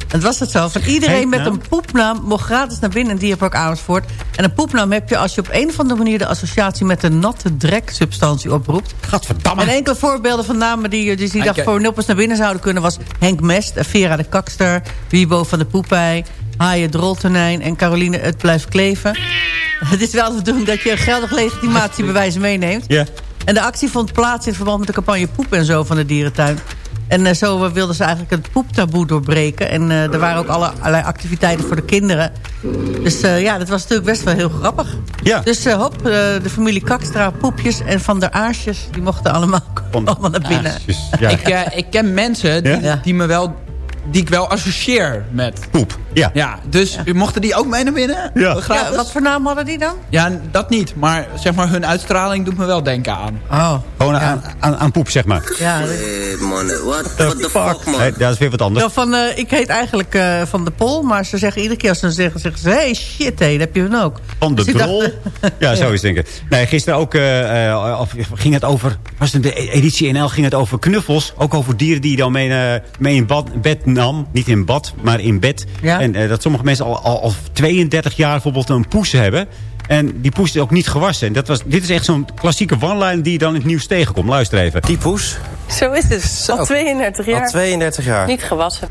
Het was het zo, van iedereen met een poepnaam mocht gratis naar binnen in Dierpark Amersfoort. En een poepnaam heb je als je op een of andere manier de associatie met een natte dreksubstantie oproept. Gadverdamme. En enkele voorbeelden van namen die, dus die dag kijk. voor Nippers naar binnen zouden kunnen... was Henk Mest, Vera de Kakster, Wiebo van de Poepij... Haaien Droltonijn en Caroline Het Blijft Kleven. (laughs) Het is wel de bedoeling dat je een geldig legitimatiebewijs meeneemt. Ja. En de actie vond plaats in verband met de campagne Poep en zo van de dierentuin. En eh, zo eh, wilden ze eigenlijk het poeptaboe doorbreken. En eh, er waren ook alle- allerlei activiteiten voor de kinderen. Dus eh, ja, dat was natuurlijk best wel heel grappig. Ja. Dus eh, hop, eh, de familie Kakstra, Poepjes en Van der Aarsjes... die mochten allemaal, (laughs) allemaal naar binnen. Aarsjes, ja. Ik, eh, ik ken mensen die, Ja? die, me wel, die ik wel associeer met. Poep. Ja. Ja, dus mochten die ook mee naar binnen? Ja. Ja, wat voor naam hadden die dan? Ja, dat niet. Maar zeg maar, hun uitstraling doet me wel denken aan. Oh, Gewoon aan, aan, aan poep, zeg maar. ja. man, what, The fuck? Nee, dat is weer wat anders. Ja, van, eh, ik heet eigenlijk eh, Van de Pol, maar ze zeggen iedere keer als ze zeggen, zeggen ze... hey, shit, hé, dat heb je dan ook. Van de Dus dacht, (laughs) Ja, zo is denken. Nee, gisteren ook eh, eh, of ging het over... Was het de editie NL ging het over knuffels. Ook over dieren die je dan mee, eh, mee in bad, bed nam. Niet in bad, maar in bed. Ja. En eh, dat sommige mensen al, al, al 32 jaar bijvoorbeeld een poes hebben. En die poes is ook niet gewassen. En dat was, dit is echt zo'n klassieke one-line die je dan in het nieuws tegenkomt. Luister even. Die poes, Zo is het. Al 32 jaar. al 32 jaar. Niet gewassen.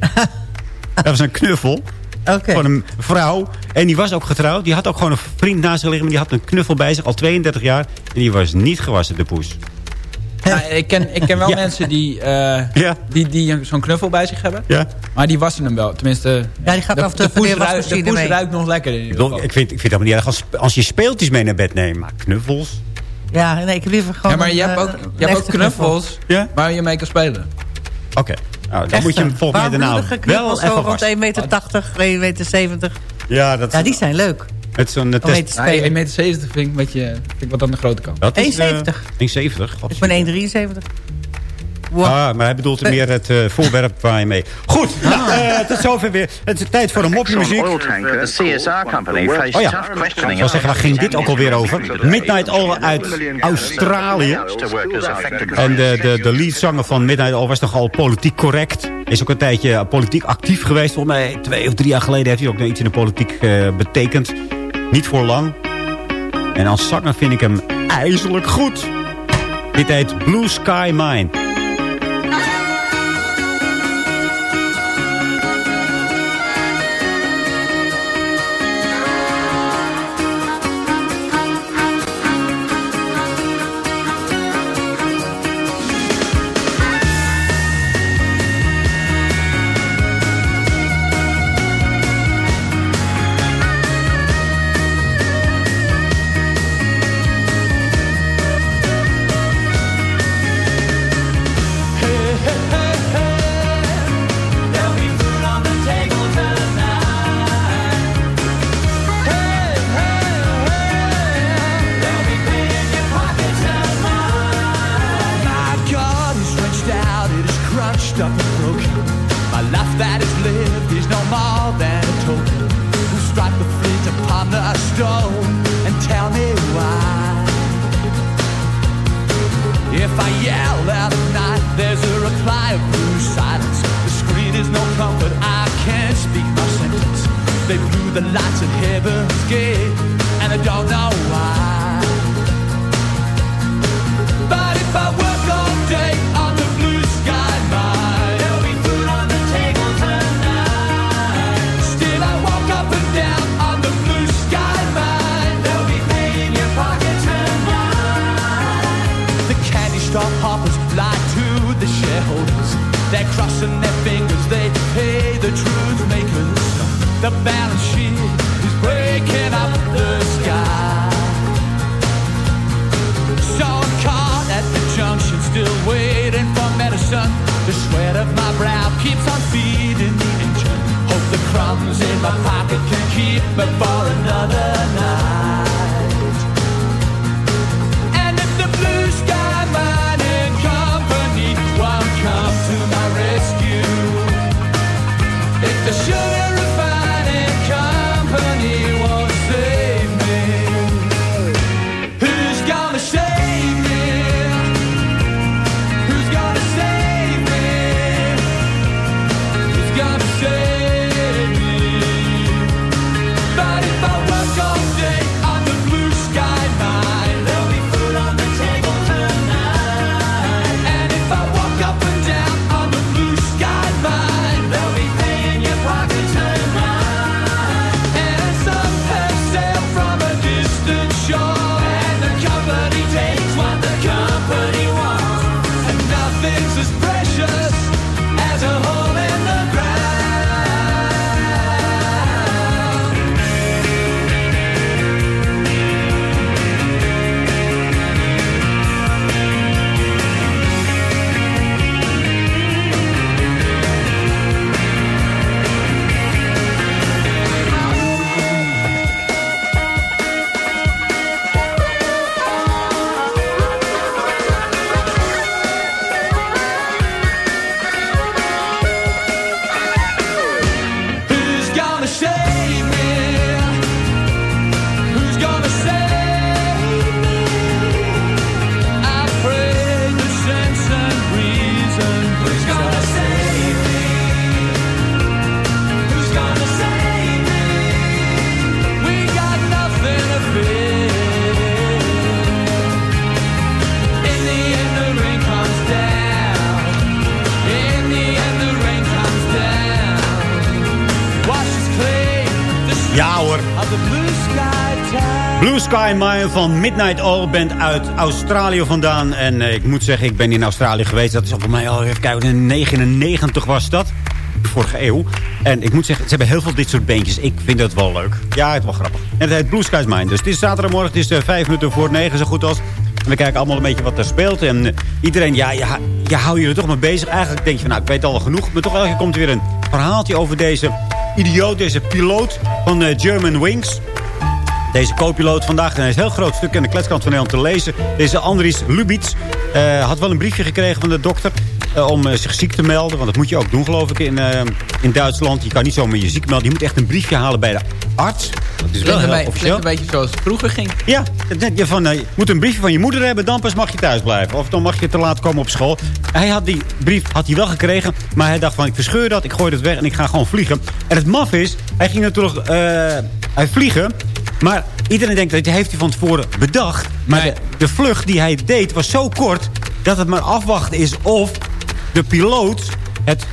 (laughs) Dat was een knuffel. Oké. Van een vrouw. En die was ook getrouwd. Die had ook gewoon een vriend naast zich liggen. Maar die had een knuffel bij zich al 32 jaar. En die was niet gewassen, de poes. (laughs) Nou, ik, ken, ik ken wel Ja. mensen die, eh, (laughs) Ja. die, die zo'n knuffel bij zich hebben. Ja. Maar die wassen hem wel. Tenminste, Ja, die gaat de, af de van poes, de ruikt, de wasmachine poes mee. ruikt nog lekker. In Ik, ieder bedoel, geval. ik, vind, ik vind het helemaal niet erg als, als je speeltjes mee naar bed neemt. Maar knuffels? Ja, nee, ik heb liever gewoon... Ja, maar je een, hebt eh, ook, een je hebt ook knuffels Ja? waar je mee kan spelen. Oké. Nou, dan moet je hem volgens mij daarna wel knuffels, even zo rond wassen. 1,80 meter, 1,70 meter. Ja, dat Ja, die zijn leuk. Met zo'n eh, Om mee test. te Nou, spelen. 1,70 meter vind ik, een beetje, vind ik wat aan de grote kant. Dat is, eh, 1,70. 1,70. Ik ben 1,73. Wow. Ah, maar hij bedoelt er meer het eh, voorwerp waar je mee... Goed, nou, eh, tot zover weer. Het is tijd voor een the CSR company, faced Oh ja, ik zou zeggen, waar ging dit ook alweer over? Midnight Oil uit Australië. En de, de, de leadzanger van Midnight Oil was nogal politiek correct. Is ook een tijdje politiek actief geweest. Volgens mij twee of drie jaar geleden heeft hij ook nog iets in de politiek eh, betekend. Niet voor lang. En als zanger vind ik hem ijzerlijk goed. Dit heet Blue Sky Mine. Medicine. The sweat of my brow keeps on feeding the engine. Hope the crumbs in my pocket can keep me for another night. Blue Sky Mine van Midnight Oil Band uit Australië vandaan. En eh, ik moet zeggen, ik ben in Australië geweest. Dat is voor mij al even kijken. In 99 was dat. Vorige eeuw. En ik moet zeggen, ze hebben heel veel dit soort bandjes. Ik vind dat wel leuk. Ja, het is wel grappig. En het heet Blue Sky's Mine. Dus het is zaterdagmorgen. Het is eh, vijf minuten voor negen zo goed als. En we kijken allemaal een beetje wat er speelt. En eh, iedereen, ja, ja, hou je er toch mee bezig. Eigenlijk denk je van, nou, ik weet al genoeg. Maar toch elke keer komt er weer een verhaaltje over deze idioot, deze piloot van German Wings. Deze co-piloot vandaag een heel groot stuk in de kletskant van Nederland te lezen. Deze Andries Lubitz eh, had wel een briefje gekregen van de dokter... eh, om eh, zich ziek te melden. Want dat moet je ook doen, geloof ik, in, in Duitsland. Je kan niet zomaar je ziek melden. Je moet echt een briefje halen bij de arts. Dat is wel heel beetje- officieel. een beetje zoals het vroeger ging. Ja, je van, je moet een briefje van je moeder hebben, dan pas mag je thuis blijven. Of dan mag je te laat komen op school. Hij had die brief had hij wel gekregen, maar hij dacht van ik verscheur dat, ik gooi het weg en ik ga gewoon vliegen. En het maf is, hij ging natuurlijk hij vliegen, maar iedereen denkt dat hij heeft hij van tevoren bedacht. Maar de, de vlucht die hij deed was zo kort dat het maar afwachten is of de piloot het,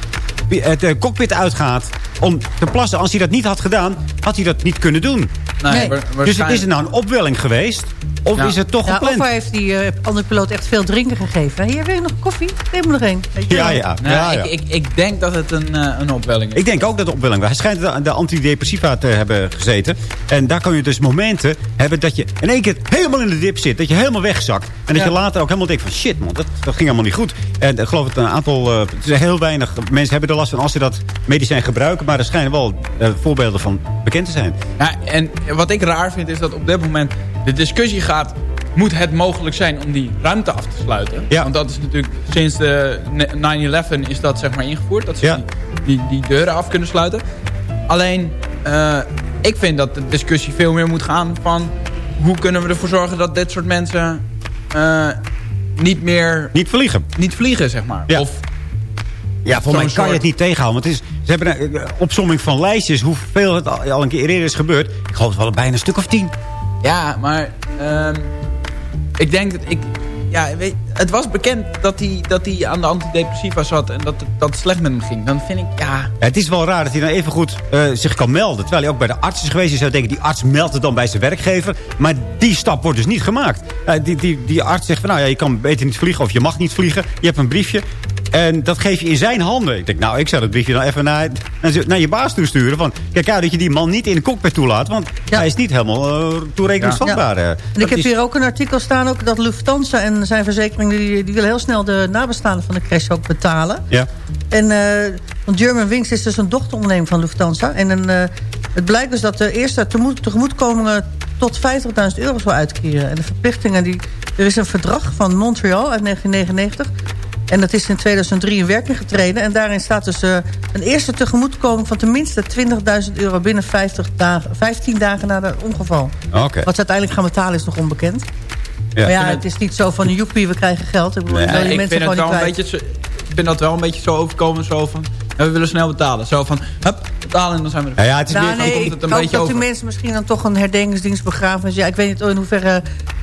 het eh, cockpit uitgaat om te plassen. Als hij dat niet had gedaan, had hij dat niet kunnen doen. Nee, wa- Dus het is het nou een opwelling geweest? Of Ja. is het toch Ja, gepland? of heeft die eh, andere piloot echt veel drinken gegeven. Hier, wil je nog koffie? Neem er nog één. Ja, ja. Nou, ja, ja. Ik, ik, ik denk dat het een, eh, een opwelling is. Ik denk ook dat het opwelling was. Hij schijnt de, de antidepressiva te hebben gezeten. En daar kan je dus momenten hebben dat je in één keer helemaal in de dip zit. Dat je helemaal wegzakt. En dat je later ook helemaal denkt van shit man, dat, dat ging helemaal niet goed. En ik geloof dat een aantal, eh, het is heel weinig mensen hebben er last van als ze dat medicijn gebruiken. Maar er schijnen wel voorbeelden van bekend te zijn. Ja, en wat ik raar vind is dat op dit moment de discussie gaat... moet het mogelijk zijn om die ruimte af te sluiten? Ja. Want dat is natuurlijk sinds de 9-11 is dat zeg maar ingevoerd. Dat ze Ja. die, die, die deuren af kunnen sluiten. Alleen, eh, ik vind dat de discussie veel meer moet gaan van... hoe kunnen we ervoor zorgen dat dit soort mensen eh, niet meer... Niet vliegen. Niet vliegen, zeg maar. Ja. Of Ja, Zo'n mij kan je het niet tegenhouden. Want het is, ze hebben een eh, opsomming van lijstjes. Hoeveel het al, al een keer eerder is gebeurd. Ik geloof het wel bijna een stuk of tien. Ja, maar ehm, ik denk dat ik... Ja, weet, het was bekend dat hij, dat hij aan de antidepressiva zat en dat het, dat het slecht met hem ging. Dan vind ik, ja... Ja, het is wel raar dat hij dan even goed eh, zich kan melden. Terwijl hij ook bij de arts is geweest. Je zou denken, die arts meldt het dan bij zijn werkgever. Maar die stap wordt dus niet gemaakt. Eh, die, die, die arts zegt van, nou ja, je kan beter niet vliegen of je mag niet vliegen. Je hebt een briefje. En dat geef je in zijn handen. Ik denk, nou, ik zou dat briefje dan even naar, naar, je baas toesturen. Van, kijk uit dat je die man niet in de cockpit toelaat. Want hij is niet helemaal uh, toerekeningsvatbaar. eh. En Dat ik heb is- hier ook een artikel staan ook dat Lufthansa en zijn verzekering... die, die willen heel snel de nabestaanden van de crash ook betalen. Ja. En eh, want German Wings is dus een dochteronderneming van Lufthansa. En een, eh, het blijkt dus dat de eerste tegemoet, tegemoetkomingen tot 50.000 euro zou uitkeren. En de verplichtingen, die, er is een verdrag van Montreal uit 1999... En dat is in 2003 in werking getreden. En daarin staat dus eh, een eerste tegemoetkoming van tenminste 20.000 euro binnen 50 dagen, 15 dagen na het ongeval. Oké. Wat ze uiteindelijk gaan betalen is nog onbekend. Ja. maar ja, Ik het is niet zo van joepie, we krijgen geld. Ik, bedoel, Nee, ik die ik vind, het gewoon wel niet een kwijt. beetje, zo- ik vind dat wel een beetje zo overkomen. Zo van, ja, we willen snel betalen. Zo van, hup, betalen en dan zijn we er. Ja, ja, het is Nou, meer nee, komt ik het een hoop beetje dat die over. mensen misschien dan toch een herdenkingsdienst begraven. Ja, ik weet niet in hoeverre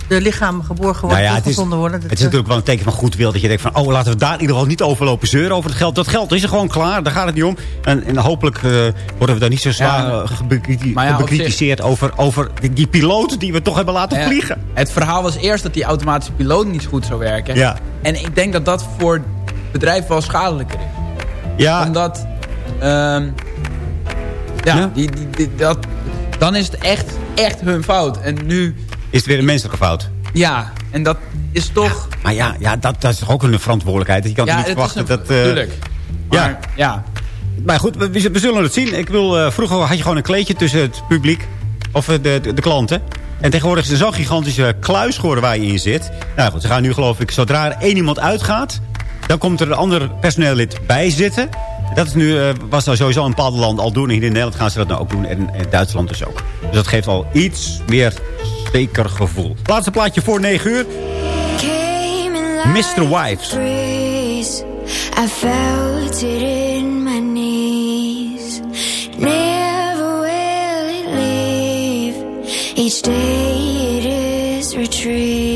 de lichamen geborgen Nou worden, ja, het is, teruggevonden worden. Het is natuurlijk wel een teken van goed wil. Dat je denkt van, oh, laten we daar in ieder geval niet overlopen zeuren over het geld. Dat geld is er gewoon klaar, daar gaat het niet om. En, en hopelijk eh, worden we daar niet zo zwaar Ja. eh, ja, bekritiseerd over, over die, die piloot die we toch hebben laten Ja, vliegen. Het verhaal was eerst dat die automatische piloot niet goed zou werken. Ja. En ik denk dat dat voor het bedrijf wel schadelijker is. Ja, Omdat, ehm, ja, Ja. Die, die, die- dat, dan is het echt, echt hun fout. En nu, is het weer een menselijke fout. ja, en dat is toch... Maar ja, ja dat, dat is toch ook een verantwoordelijkheid. Je kan ja, niet verwachten een, dat... eh, tuurlijk. ja. Maar, ja. Maar goed, we, we zullen het zien. Ik wil, eh, vroeger had je gewoon een kleedje tussen het publiek. Of eh, de, de, de klanten. En tegenwoordig is er zo'n gigantische kluis geworden waar je in zit. Nou goed, ze gaan nu geloof ik, zodra er één iemand uitgaat... dan komt er een ander personeellid bij zitten. Dat is nu, eh, was nou sowieso in bepaalde landen al doen. En hier in Nederland gaan ze dat nou ook doen. En in Duitsland dus ook. Dus dat geeft al iets meer zeker gevoel. Laatste plaatje voor 9 uur. Mr. Wives. I felt it in my knees. Never will it leave. Each day it is retrieved.